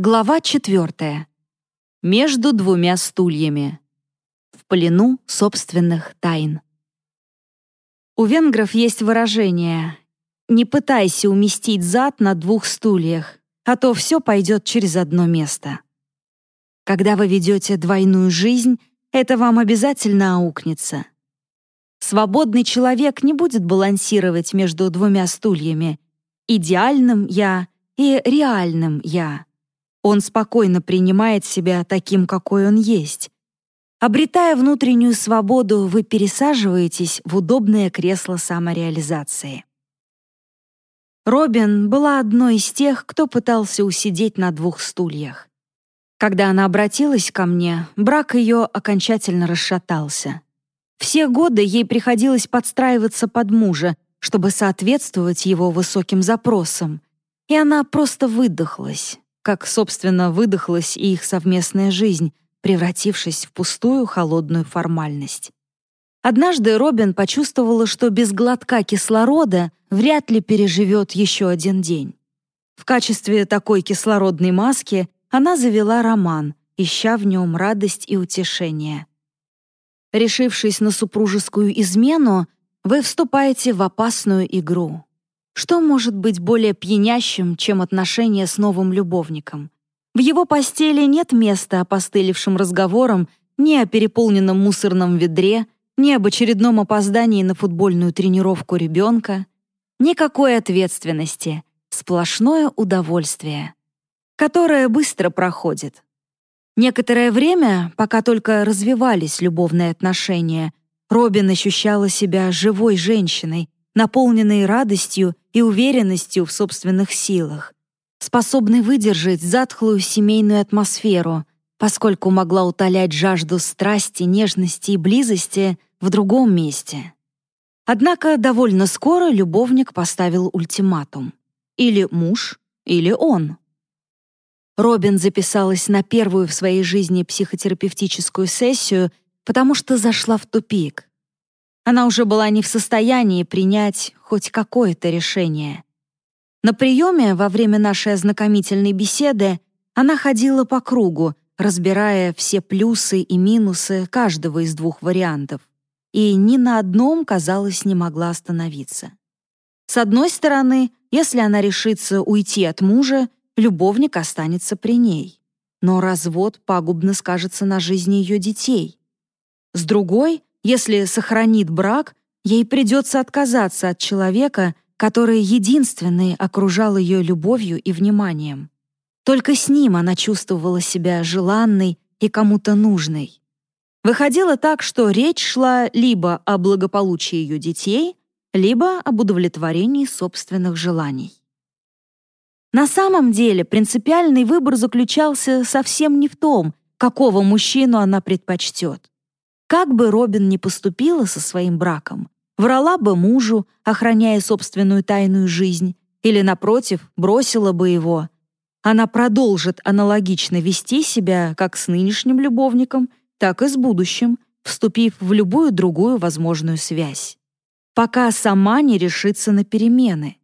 Глава четвертая. Между двумя стульями. В плену собственных тайн. У венгров есть выражение «Не пытайся уместить зад на двух стульях, а то все пойдет через одно место». Когда вы ведете двойную жизнь, это вам обязательно аукнется. Свободный человек не будет балансировать между двумя стульями — идеальным «я» и реальным «я». Он спокойно принимает себя таким, какой он есть. Обретая внутреннюю свободу, вы пересаживаетесь в удобное кресло самореализации. Робин была одной из тех, кто пытался усидеть на двух стульях. Когда она обратилась ко мне, брак ее окончательно расшатался. Все годы ей приходилось подстраиваться под мужа, чтобы соответствовать его высоким запросам, и она просто выдохлась, как, собственно, выдохлась и их совместная жизнь, превратившись в пустую холодную формальность. Однажды Робин почувствовала, что без глотка кислорода вряд ли переживет еще один день. В качестве такой кислородной маски она завела роман, ища в нем радость и утешение. Решившись на супружескую измену, вы вступаете в опасную игру. Что может быть более пьянящим, чем отношения с новым любовником? В его постели нет места опостылевшим разговорам ни о переполненном мусорном ведре, ни об очередном опоздании на футбольную тренировку ребенка. Никакой ответственности, сплошное удовольствие, которое быстро проходит. Некоторое время, пока только развивались любовные отношения, Робин ощущала себя живой женщиной, наполненной радостью и уверенностью в собственных силах, способной выдержать затхлую семейную атмосферу, поскольку могла утолять жажду страсти, нежности и близости в другом месте. Однако довольно скоро любовник поставил ультиматум. Или муж, или он. Робин записалась на первую в своей жизни психотерапевтическую сессию, потому что зашла в тупик. Она уже была не в состоянии принять хоть какое-то решение. На приеме во время нашей ознакомительной беседы она ходила по кругу, разбирая все плюсы и минусы каждого из двух вариантов, и ни на одном, казалось, не могла остановиться. С одной стороны, если она решится уйти от мужа, любовник останется при ней. Но развод пагубно скажется на жизни ее детей. С другой, если сохранит брак, ей придется отказаться от человека, который единственный окружал ее любовью и вниманием. Только с ним она чувствовала себя желанной и кому-то нужной. Выходило так, что речь шла либо о благополучии ее детей, либо об удовлетворении собственных желаний. На самом деле принципиальный выбор заключался совсем не в том, какого мужчину она предпочтет. Как бы Робин ни поступила со своим браком, врала бы мужу, охраняя собственную тайную жизнь, или, напротив, бросила бы его, она продолжит аналогично вести себя как с нынешним любовником, так и с будущим, вступив в любую другую возможную связь. Пока сама не решится на перемены.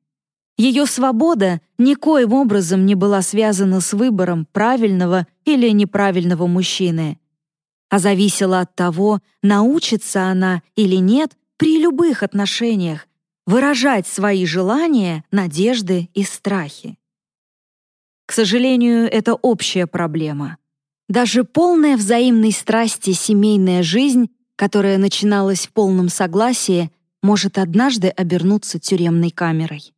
Ее свобода никоим образом не была связана с выбором правильного или неправильного мужчины — а зависело от того, научится она или нет при любых отношениях выражать свои желания, надежды и страхи. К сожалению, это общая проблема. Даже полная взаимной страсти семейная жизнь, которая начиналась в полном согласии, может однажды обернуться тюремной камерой.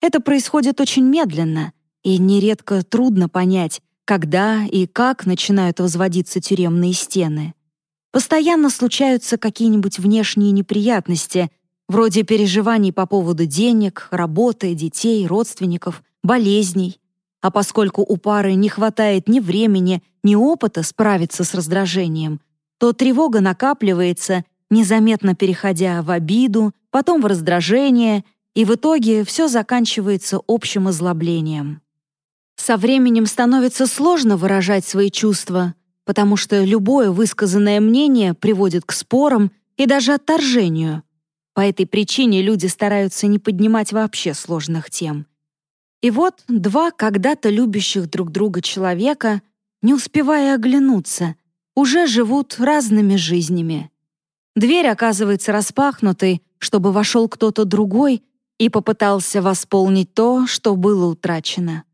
Это происходит очень медленно, и нередко трудно понять, когда и как начинают возводиться тюремные стены. Постоянно случаются какие-нибудь внешние неприятности, вроде переживаний по поводу денег, работы, детей, родственников, болезней. А поскольку у пары не хватает ни времени, ни опыта справиться с раздражением, то тревога накапливается, незаметно переходя в обиду, потом в раздражение, и в итоге все заканчивается общим озлоблением. Со временем становится сложно выражать свои чувства, потому что любое высказанное мнение приводит к спорам и даже отторжению. По этой причине люди стараются не поднимать вообще сложных тем. И вот два когда-то любящих друг друга человека, не успевая оглянуться, уже живут разными жизнями. Дверь оказывается распахнутой, чтобы вошел кто-то другой и попытался восполнить то, что было утрачено.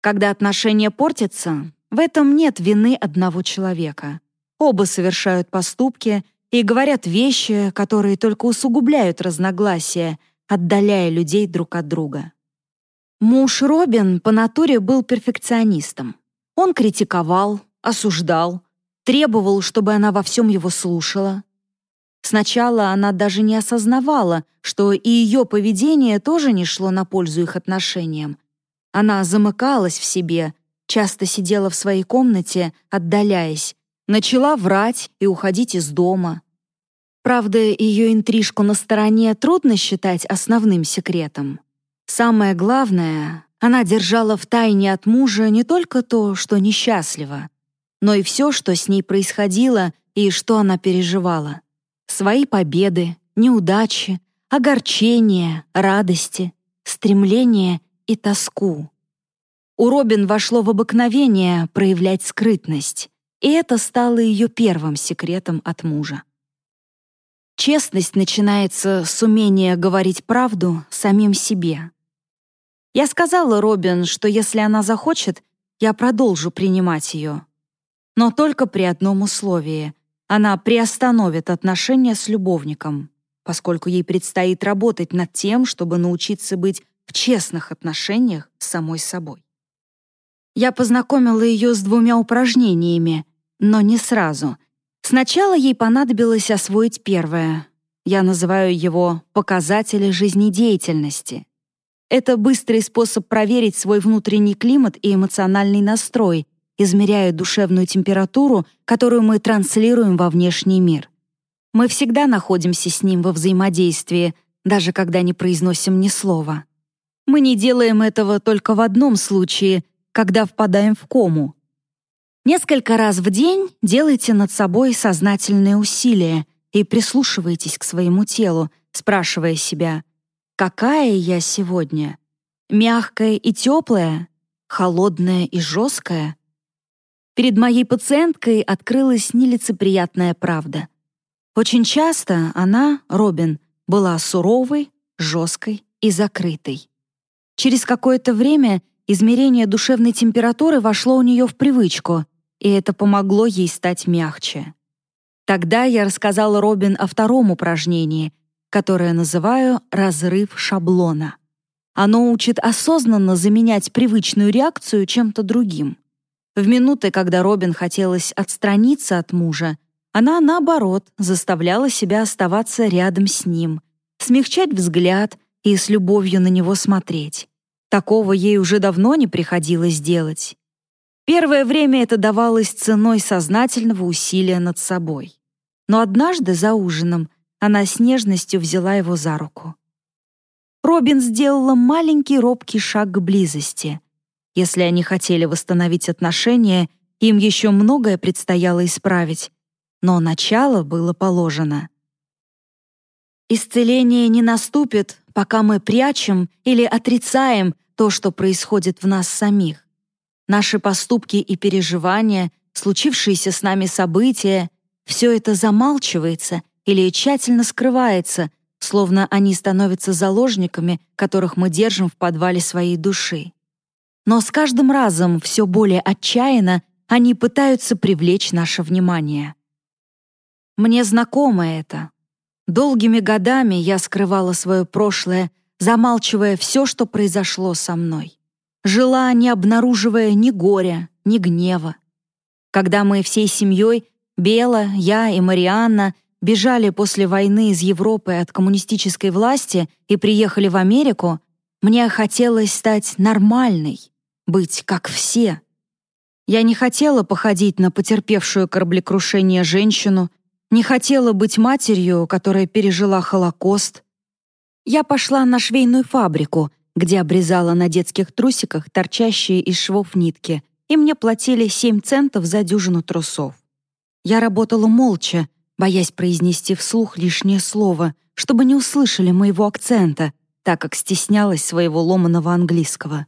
Когда отношения портятся, в этом нет вины одного человека. Оба совершают поступки и говорят вещи, которые только усугубляют разногласия, отдаляя людей друг от друга. Муж Робин по натуре был перфекционистом. Он критиковал, осуждал, требовал, чтобы она во всем его слушала. Сначала она даже не осознавала, что и ее поведение тоже не шло на пользу их отношениям. Она замыкалась в себе, часто сидела в своей комнате, отдаляясь, начала врать и уходить из дома. Правда, ее интрижку на стороне трудно считать основным секретом. Самое главное, она держала в тайне от мужа не только то, что несчастлива, но и все, что с ней происходило и что она переживала. Свои победы, неудачи, огорчения, радости, стремления и тоску. У Робин вошло в обыкновение проявлять скрытность, и это стало ее первым секретом от мужа. Честность начинается с умения говорить правду самим себе. Я сказала Робин, что если она захочет, я продолжу принимать ее. Но только при одном условии. Она приостановит отношения с любовником, поскольку ей предстоит работать над тем, чтобы научиться быть в честных отношениях с самой собой. Я познакомила ее с двумя упражнениями, но не сразу. Сначала ей понадобилось освоить первое. Я называю его «показатели жизнедеятельности». Это быстрый способ проверить свой внутренний климат и эмоциональный настрой, измеряя душевную температуру, которую мы транслируем во внешний мир. Мы всегда находимся с ним во взаимодействии, даже когда не произносим ни слова. Мы не делаем этого только в одном случае, когда впадаем в кому. Несколько раз в день делайте над собой сознательные усилия и прислушивайтесь к своему телу, спрашивая себя, какая я сегодня? Мягкая и теплая? Холодная и жесткая? Перед моей пациенткой открылась нелицеприятная правда. Очень часто она, Робин, была суровой, жесткой и закрытой. Через какое-то время Измерение душевной температуры вошло у нее в привычку, и это помогло ей стать мягче. Тогда я рассказала Робин о втором упражнении, которое называю «разрыв шаблона». Оно учит осознанно заменять привычную реакцию чем-то другим. В минуты, когда Робин хотелось отстраниться от мужа, она, наоборот, заставляла себя оставаться рядом с ним, смягчать взгляд и с любовью на него смотреть. Такого ей уже давно не приходилось делать. Первое время это давалось ценой сознательного усилия над собой. Но однажды за ужином она с нежностью взяла его за руку. Робин сделала маленький робкий шаг к близости. Если они хотели восстановить отношения, им еще многое предстояло исправить, но начало было положено. Исцеление не наступит, пока мы прячем или отрицаем то, что происходит в нас самих. Наши поступки и переживания, случившиеся с нами события, все это замалчивается или тщательно скрывается, словно они становятся заложниками, которых мы держим в подвале своей души. Но с каждым разом все более отчаянно они пытаются привлечь наше внимание. Мне знакомо это. Долгими годами я скрывала свое прошлое, замалчивая все, что произошло со мной. Жила, не обнаруживая ни горя, ни гнева. Когда мы всей семьей, Бела, я и Марианна, бежали после войны из Европы от коммунистической власти и приехали в Америку, мне хотелось стать нормальной, быть как все. Я не хотела походить на потерпевшую кораблекрушение женщину, не хотела быть матерью, которая пережила Холокост. Я пошла на швейную фабрику, где обрезала на детских трусиках торчащие из швов нитки, и мне платили 7 центов за дюжину трусов. Я работала молча, боясь произнести вслух лишнее слово, чтобы не услышали моего акцента, так как стеснялась своего ломаного английского.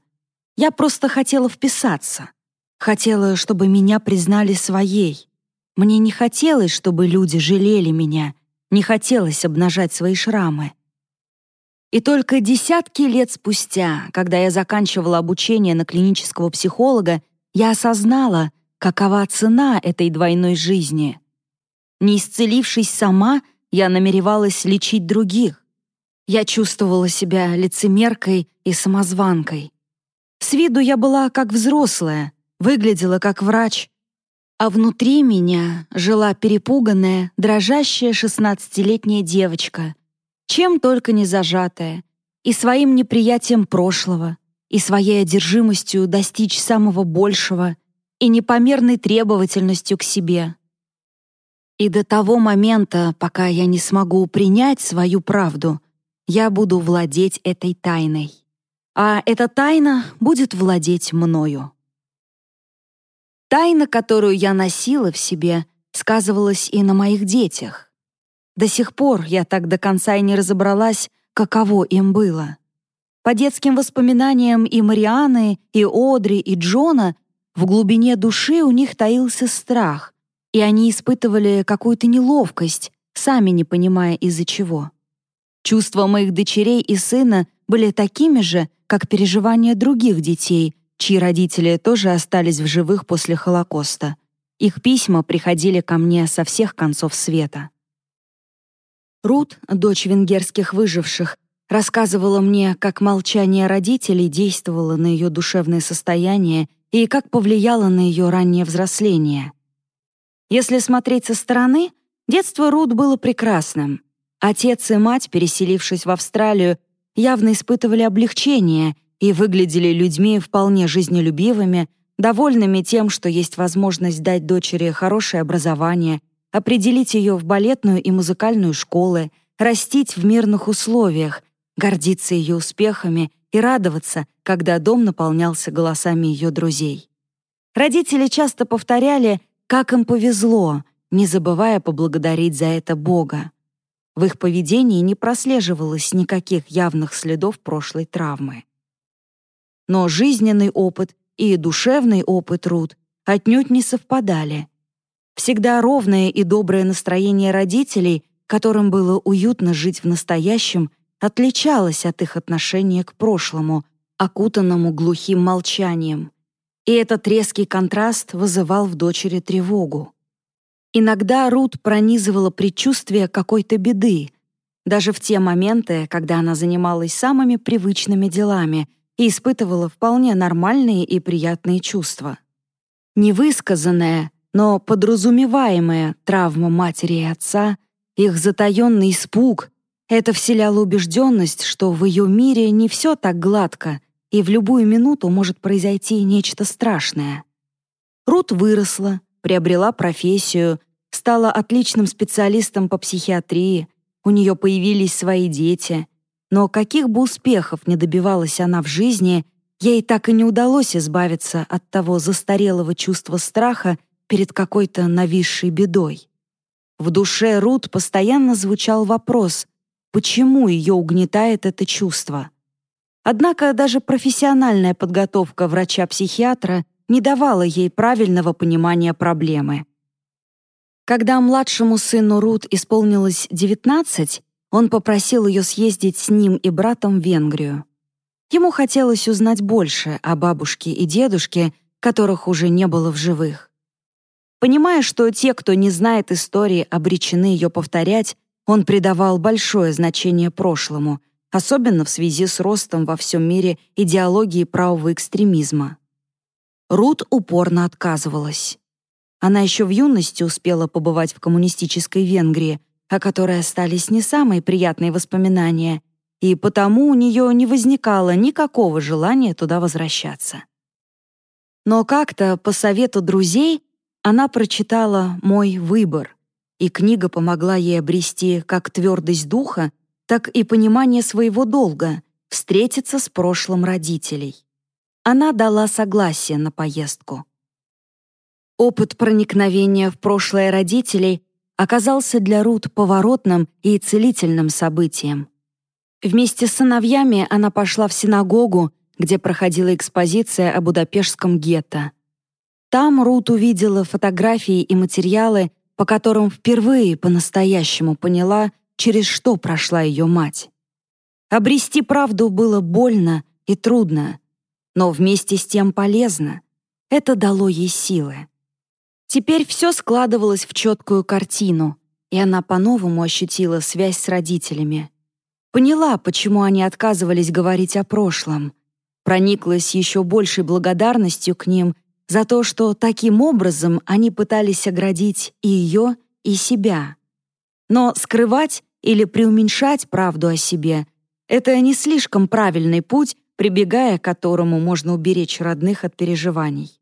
Я просто хотела вписаться. Хотела, чтобы меня признали своей. Мне не хотелось, чтобы люди жалели меня, не хотелось обнажать свои шрамы. И только десятки лет спустя, когда я заканчивала обучение на клинического психолога, я осознала, какова цена этой двойной жизни. Не исцелившись сама, я намеревалась лечить других. Я чувствовала себя лицемеркой и самозванкой. С виду я была как взрослая, выглядела как врач, а внутри меня жила перепуганная, дрожащая шестнадцатилетняя девочка, чем только не зажатая, и своим неприятием прошлого, и своей одержимостью достичь самого большего, и непомерной требовательностью к себе. И до того момента, пока я не смогу принять свою правду, я буду владеть этой тайной. А эта тайна будет владеть мною. Тайна, которую я носила в себе, сказывалась и на моих детях. До сих пор я так до конца и не разобралась, каково им было. По детским воспоминаниям и Марианы, и Одри, и Джона в глубине души у них таился страх, и они испытывали какую-то неловкость, сами не понимая из-за чего. Чувства моих дочерей и сына были такими же, как переживания других детей, чьи родители тоже остались в живых после Холокоста. Их письма приходили ко мне со всех концов света. Рут, дочь венгерских выживших, рассказывала мне, как молчание родителей действовало на ее душевное состояние и как повлияло на ее раннее взросление. Если смотреть со стороны, детство Рут было прекрасным. Отец и мать, переселившись в Австралию, явно испытывали облегчение и выглядели людьми вполне жизнелюбивыми, довольными тем, что есть возможность дать дочери хорошее образование — определить ее в балетную и музыкальную школы, растить в мирных условиях, гордиться ее успехами и радоваться, когда дом наполнялся голосами ее друзей. Родители часто повторяли, как им повезло, не забывая поблагодарить за это Бога. В их поведении не прослеживалось никаких явных следов прошлой травмы. Но жизненный опыт и душевный опыт Рут отнюдь не совпадали — Всегда ровное и доброе настроение родителей, которым было уютно жить в настоящем, отличалось от их отношения к прошлому, окутанному глухим молчанием. И этот резкий контраст вызывал в дочери тревогу. Иногда Рут пронизывала предчувствие какой-то беды, даже в те моменты, когда она занималась самыми привычными делами и испытывала вполне нормальные и приятные чувства. Невысказанное, но подразумеваемая травма матери и отца, их затаенный испуг — это вселяло убежденность, что в ее мире не все так гладко, и в любую минуту может произойти нечто страшное. Рут выросла, приобрела профессию, стала отличным специалистом по психиатрии, у нее появились свои дети. Но каких бы успехов не добивалась она в жизни, ей так и не удалось избавиться от того застарелого чувства страха, перед какой-то нависшей бедой. В душе Рут постоянно звучал вопрос, почему ее угнетает это чувство. Однако даже профессиональная подготовка врача-психиатра не давала ей правильного понимания проблемы. Когда младшему сыну Рут исполнилось 19, он попросил ее съездить с ним и братом в Венгрию. Ему хотелось узнать больше о бабушке и дедушке, которых уже не было в живых. Понимая, что те, кто не знает истории, обречены ее повторять, он придавал большое значение прошлому, особенно в связи с ростом во всем мире идеологии правого экстремизма. Рут упорно отказывалась. Она еще в юности успела побывать в коммунистической Венгрии, о которой остались не самые приятные воспоминания, и потому у нее не возникало никакого желания туда возвращаться. Но как-то, по совету друзей, она прочитала «Мой выбор», и книга помогла ей обрести как твердость духа, так и понимание своего долга — встретиться с прошлым родителей. Она дала согласие на поездку. Опыт проникновения в прошлое родителей оказался для Рут поворотным и целительным событием. Вместе с сыновьями она пошла в синагогу, где проходила экспозиция о Будапештском гетто. Там Рут увидела фотографии и материалы, по которым впервые по-настоящему поняла, через что прошла ее мать. Обрести правду было больно и трудно, но вместе с тем полезно. Это дало ей силы. Теперь все складывалось в четкую картину, и она по-новому ощутила связь с родителями. Поняла, почему они отказывались говорить о прошлом. Прониклась еще большей благодарностью к ним за то, что таким образом они пытались оградить и ее, и себя. Но скрывать или преуменьшать правду о себе — это не слишком правильный путь, прибегая к которому можно уберечь родных от переживаний.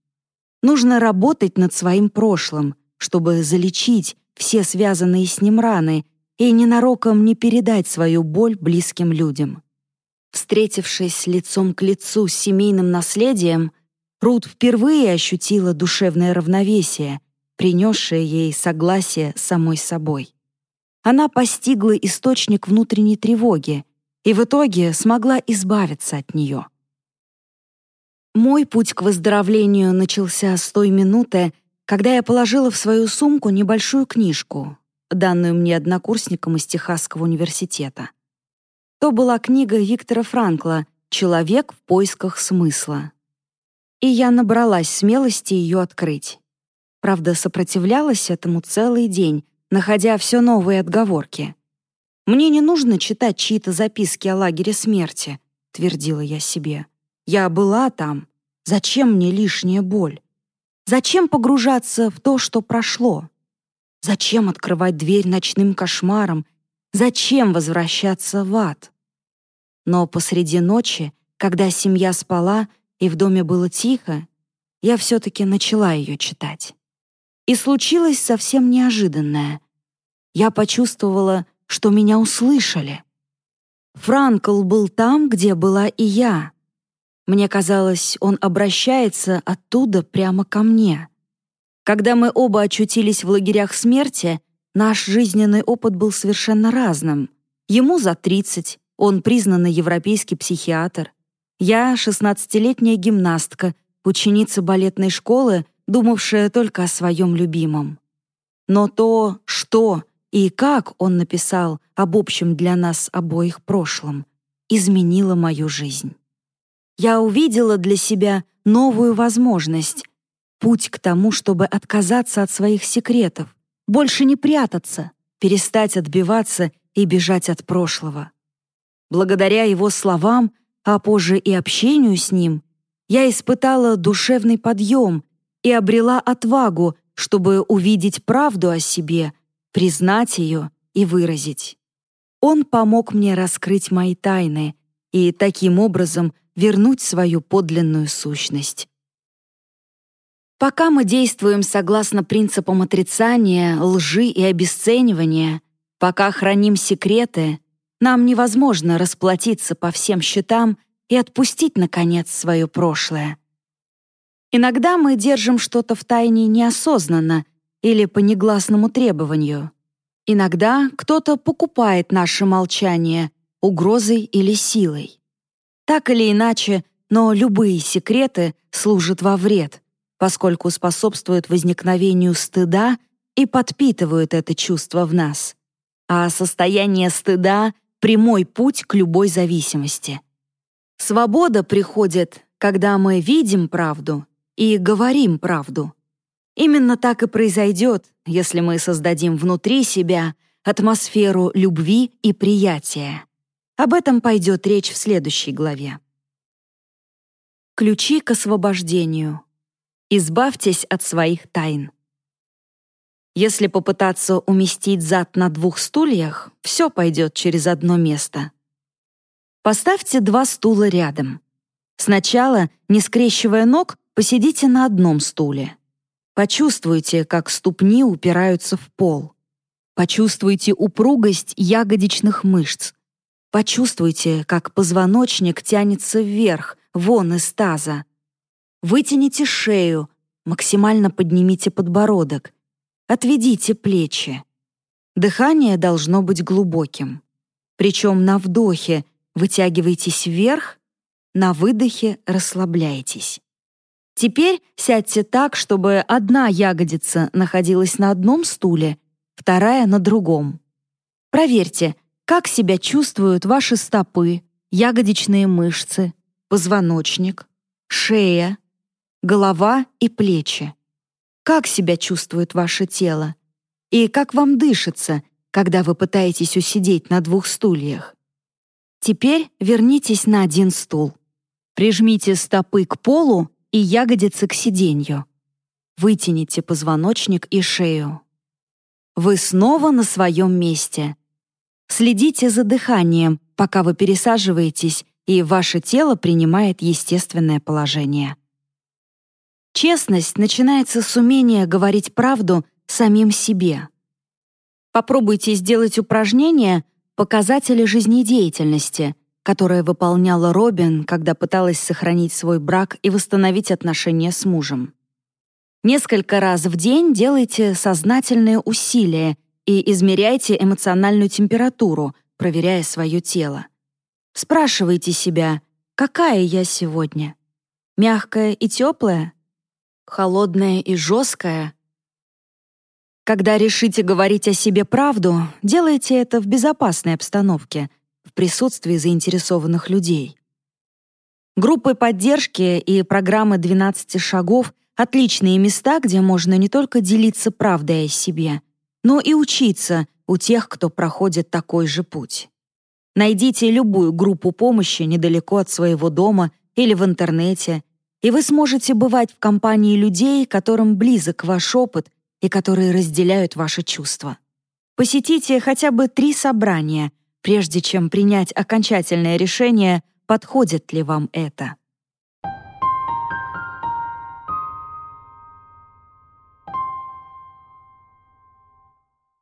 Нужно работать над своим прошлым, чтобы залечить все связанные с ним раны и ненароком не передать свою боль близким людям. Встретившись лицом к лицу с семейным наследием, Рут впервые ощутила душевное равновесие, принесшее ей согласие самой собой. Она постигла источник внутренней тревоги и в итоге смогла избавиться от нее. Мой путь к выздоровлению начался с той минуты, когда я положила в свою сумку небольшую книжку, данную мне однокурсником из Техасского университета. То была книга Виктора Франкла «Человек в поисках смысла». И я набралась смелости ее открыть. Правда, сопротивлялась этому целый день, находя все новые отговорки. «Мне не нужно читать чьи-то записки о лагере смерти», — твердила я себе. «Я была там. Зачем мне лишняя боль? Зачем погружаться в то, что прошло? Зачем открывать дверь ночным кошмарам? Зачем возвращаться в ад?» Но посреди ночи, когда семья спала и в доме было тихо, я все-таки начала ее читать. И случилось совсем неожиданное. Я почувствовала, что меня услышали. Франкл был там, где была и я. Мне казалось, он обращается оттуда прямо ко мне. Когда мы оба очутились в лагерях смерти, наш жизненный опыт был совершенно разным. Ему за 30, он признанный европейский психиатр. Я — 16-летняя гимнастка, ученица балетной школы, думавшая только о своем любимом. Но то, что и как он написал об общем для нас обоих прошлом, изменило мою жизнь. Я увидела для себя новую возможность, путь к тому, чтобы отказаться от своих секретов, больше не прятаться, перестать отбиваться и бежать от прошлого. Благодаря его словам, а позже и общению с ним, я испытала душевный подъем и обрела отвагу, чтобы увидеть правду о себе, признать ее и выразить. Он помог мне раскрыть мои тайны и таким образом вернуть свою подлинную сущность. Пока мы действуем согласно принципам отрицания, лжи и обесценивания, пока храним секреты, нам невозможно расплатиться по всем счетам и отпустить, наконец, свое прошлое. Иногда мы держим что-то в тайне неосознанно или по негласному требованию. Иногда кто-то покупает наше молчание угрозой или силой. Так или иначе, но любые секреты служат во вред, поскольку способствуют возникновению стыда и подпитывают это чувство в нас. А состояние стыда — прямой путь к любой зависимости. Свобода приходит, когда мы видим правду и говорим правду. Именно так и произойдет, если мы создадим внутри себя атмосферу любви и приятия. Об этом пойдет речь в следующей главе. Ключи к освобождению. Избавьтесь от своих тайн. Если попытаться уместить зад на двух стульях, все пойдет через одно место. Поставьте два стула рядом. Сначала, не скрещивая ног, Посидите на одном стуле. Почувствуйте, как ступни упираются в пол. Почувствуйте упругость ягодичных мышц. Почувствуйте, как позвоночник тянется вверх, вон из таза. Вытяните шею, максимально поднимите подбородок. Отведите плечи. Дыхание должно быть глубоким. Причем на вдохе вытягивайтесь вверх, на выдохе расслабляйтесь. Теперь сядьте так, чтобы одна ягодица находилась на одном стуле, вторая — на другом. Проверьте, как себя чувствуют ваши стопы, ягодичные мышцы, позвоночник, шея, голова и плечи. Как себя чувствует ваше тело? И как вам дышится, когда вы пытаетесь усидеть на двух стульях? Теперь вернитесь на один стул. Прижмите стопы к полу и ягодицы к сиденью. Вытяните позвоночник и шею. Вы снова на своем месте. Следите за дыханием, пока вы пересаживаетесь, и ваше тело принимает естественное положение. Честность начинается с умения говорить правду самим себе. Попробуйте сделать упражнение «Показатели жизнедеятельности», которое выполняла Робин, когда пыталась сохранить свой брак и восстановить отношения с мужем. Несколько раз в день делайте сознательные усилия и измеряйте эмоциональную температуру, проверяя свое тело. Спрашивайте себя, какая я сегодня? Мягкая и теплая? Холодная и жесткая? Когда решите говорить о себе правду, делайте это в безопасной обстановке, в присутствии заинтересованных людей. Группы поддержки и программы 12 шагов — отличные места, где можно не только делиться правдой о себе, но и учиться у тех, кто проходит такой же путь. Найдите любую группу помощи недалеко от своего дома или в интернете, и вы сможете бывать в компании людей, которым близок ваш опыт и которые разделяют ваши чувства. Посетите хотя бы три собрания, прежде чем принять окончательное решение, подходит ли вам это.